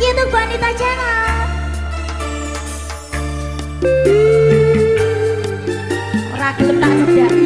Itu Wanita Channel. Tak.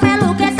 pelo que